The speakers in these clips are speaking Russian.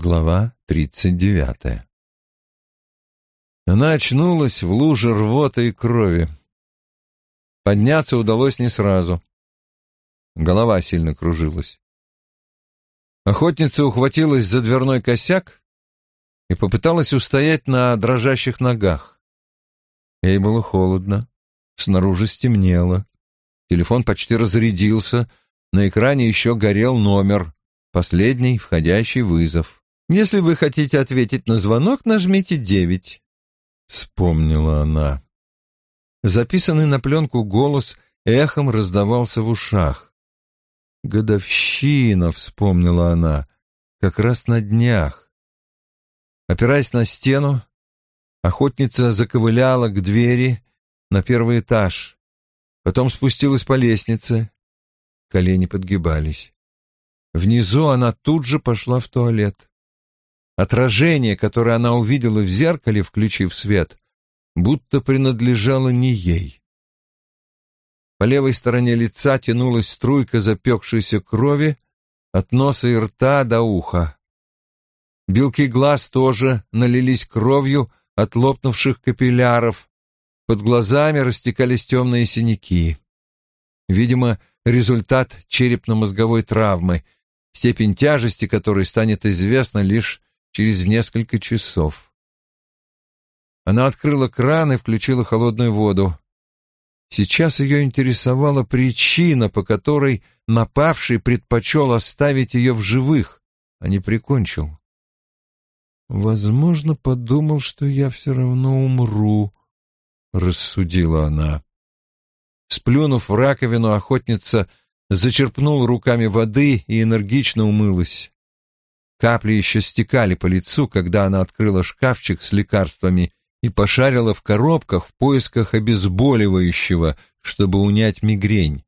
Глава тридцать девятая Она очнулась в луже рвоты и крови. Подняться удалось не сразу. Голова сильно кружилась. Охотница ухватилась за дверной косяк и попыталась устоять на дрожащих ногах. Ей было холодно, снаружи стемнело. Телефон почти разрядился, на экране еще горел номер, последний входящий вызов. Если вы хотите ответить на звонок, нажмите девять. Вспомнила она. Записанный на пленку голос эхом раздавался в ушах. «Годовщина», — вспомнила она, — «как раз на днях». Опираясь на стену, охотница заковыляла к двери на первый этаж, потом спустилась по лестнице. Колени подгибались. Внизу она тут же пошла в туалет. Отражение, которое она увидела в зеркале, включив свет, будто принадлежало не ей. По левой стороне лица тянулась струйка запекшейся крови от носа и рта до уха. Белки глаз тоже налились кровью от лопнувших капилляров, под глазами растекались темные синяки. Видимо, результат черепно-мозговой травмы, степень тяжести которой станет известна лишь через несколько часов. Она открыла кран и включила холодную воду. Сейчас ее интересовала причина, по которой напавший предпочел оставить ее в живых, а не прикончил. «Возможно, подумал, что я все равно умру», — рассудила она. Сплюнув в раковину, охотница зачерпнула руками воды и энергично умылась. Капли еще стекали по лицу, когда она открыла шкафчик с лекарствами и пошарила в коробках в поисках обезболивающего, чтобы унять мигрень.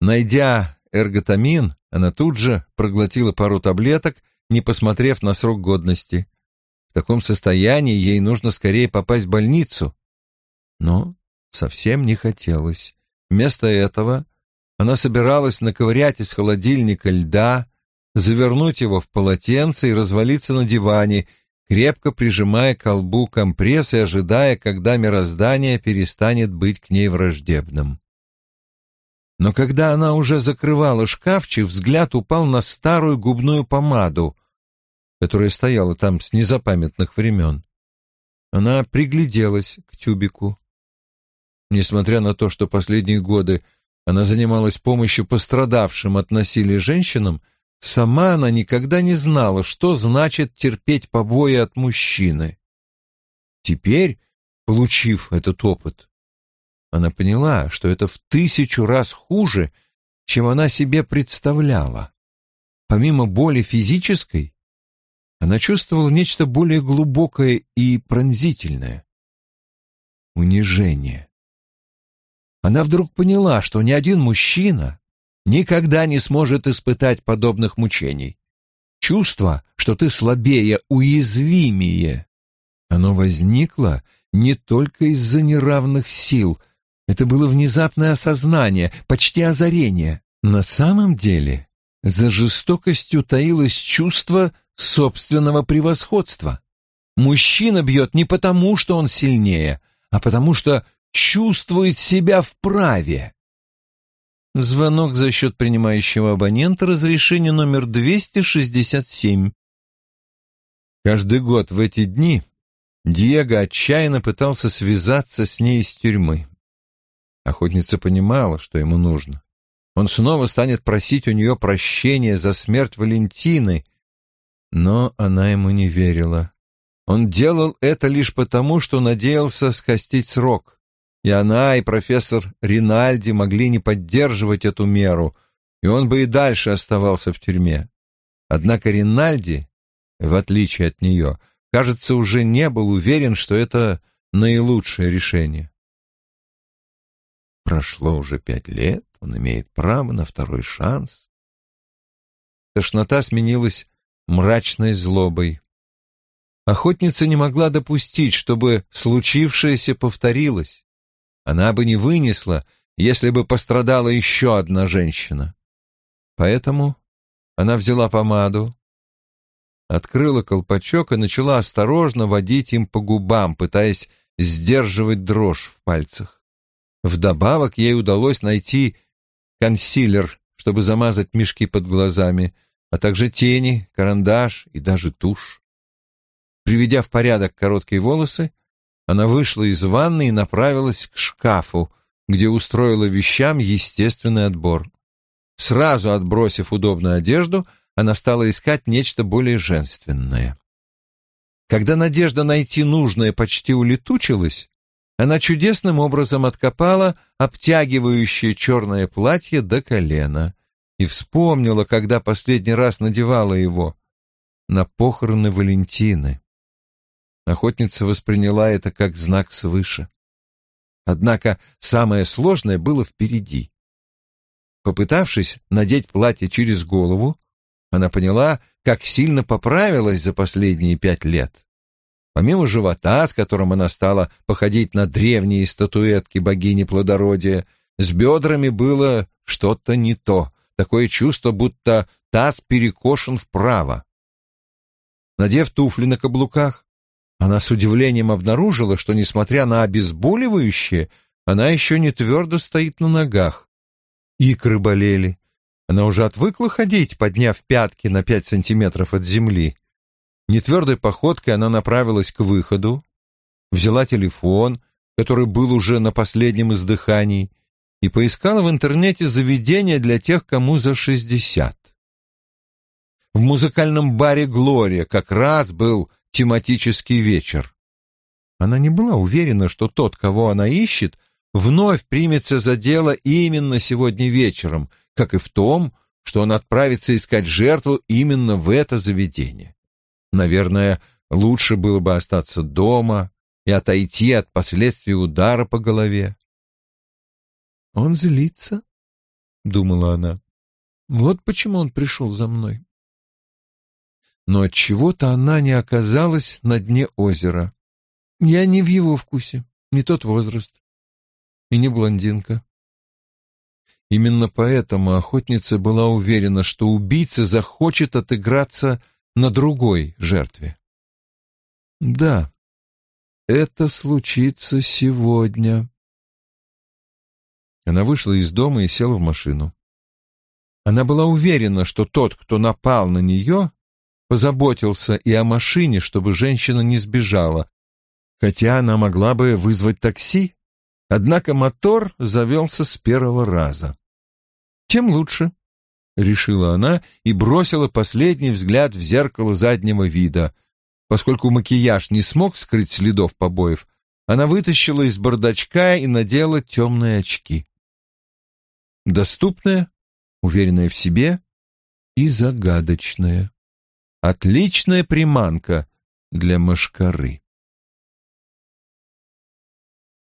Найдя эрготамин, она тут же проглотила пару таблеток, не посмотрев на срок годности. В таком состоянии ей нужно скорее попасть в больницу. Но совсем не хотелось. Вместо этого она собиралась наковырять из холодильника льда, завернуть его в полотенце и развалиться на диване, крепко прижимая к колбу компресс и ожидая, когда мироздание перестанет быть к ней враждебным. Но когда она уже закрывала шкафчик, взгляд упал на старую губную помаду, которая стояла там с незапамятных времен. Она пригляделась к тюбику. Несмотря на то, что последние годы она занималась помощью пострадавшим от насилия женщинам, Сама она никогда не знала, что значит терпеть побои от мужчины. Теперь, получив этот опыт, она поняла, что это в тысячу раз хуже, чем она себе представляла. Помимо боли физической, она чувствовала нечто более глубокое и пронзительное — унижение. Она вдруг поняла, что ни один мужчина никогда не сможет испытать подобных мучений. Чувство, что ты слабее, уязвимее. Оно возникло не только из-за неравных сил. Это было внезапное осознание, почти озарение. На самом деле за жестокостью таилось чувство собственного превосходства. Мужчина бьет не потому, что он сильнее, а потому что чувствует себя вправе. Звонок за счет принимающего абонента, разрешение номер 267. Каждый год в эти дни Диего отчаянно пытался связаться с ней из тюрьмы. Охотница понимала, что ему нужно. Он снова станет просить у нее прощения за смерть Валентины, но она ему не верила. Он делал это лишь потому, что надеялся скостить срок. И она, и профессор Ринальди могли не поддерживать эту меру, и он бы и дальше оставался в тюрьме. Однако Ринальди, в отличие от нее, кажется, уже не был уверен, что это наилучшее решение. Прошло уже пять лет, он имеет право на второй шанс. Тошнота сменилась мрачной злобой. Охотница не могла допустить, чтобы случившееся повторилось. Она бы не вынесла, если бы пострадала еще одна женщина. Поэтому она взяла помаду, открыла колпачок и начала осторожно водить им по губам, пытаясь сдерживать дрожь в пальцах. Вдобавок ей удалось найти консилер, чтобы замазать мешки под глазами, а также тени, карандаш и даже тушь. Приведя в порядок короткие волосы, она вышла из ванны и направилась к шкафу, где устроила вещам естественный отбор. Сразу отбросив удобную одежду, она стала искать нечто более женственное. Когда надежда найти нужное почти улетучилась, она чудесным образом откопала обтягивающее черное платье до колена и вспомнила, когда последний раз надевала его на похороны Валентины. Охотница восприняла это как знак свыше. Однако самое сложное было впереди. Попытавшись надеть платье через голову, она поняла, как сильно поправилась за последние пять лет. Помимо живота, с которым она стала походить на древние статуэтки богини плодородия, с бедрами было что-то не то, такое чувство, будто таз перекошен вправо. Надев туфли на каблуках, она с удивлением обнаружила, что, несмотря на обезболивающее, она еще не твердо стоит на ногах. Икры болели. Она уже отвыкла ходить, подняв пятки на пять сантиметров от земли. Нетвердой походкой она направилась к выходу, взяла телефон, который был уже на последнем издыхании, и поискала в интернете заведение для тех, кому за шестьдесят. В музыкальном баре «Глория» как раз был тематический вечер. Она не была уверена, что тот, кого она ищет, вновь примется за дело именно сегодня вечером, как и в том, что он отправится искать жертву именно в это заведение. Наверное, лучше было бы остаться дома и отойти от последствий удара по голове. «Он злится», — думала она. «Вот почему он пришел за мной» но от чего-то она не оказалась на дне озера. Я не в его вкусе, не тот возраст и не блондинка. Именно поэтому охотница была уверена, что убийца захочет отыграться на другой жертве. Да, это случится сегодня. Она вышла из дома и села в машину. Она была уверена, что тот, кто напал на нее, позаботился и о машине, чтобы женщина не сбежала, хотя она могла бы вызвать такси, однако мотор завелся с первого раза. Тем лучше, — решила она и бросила последний взгляд в зеркало заднего вида. Поскольку макияж не смог скрыть следов побоев, она вытащила из бардачка и надела темные очки. Доступная, уверенная в себе и загадочная. Отличная приманка для мошкары.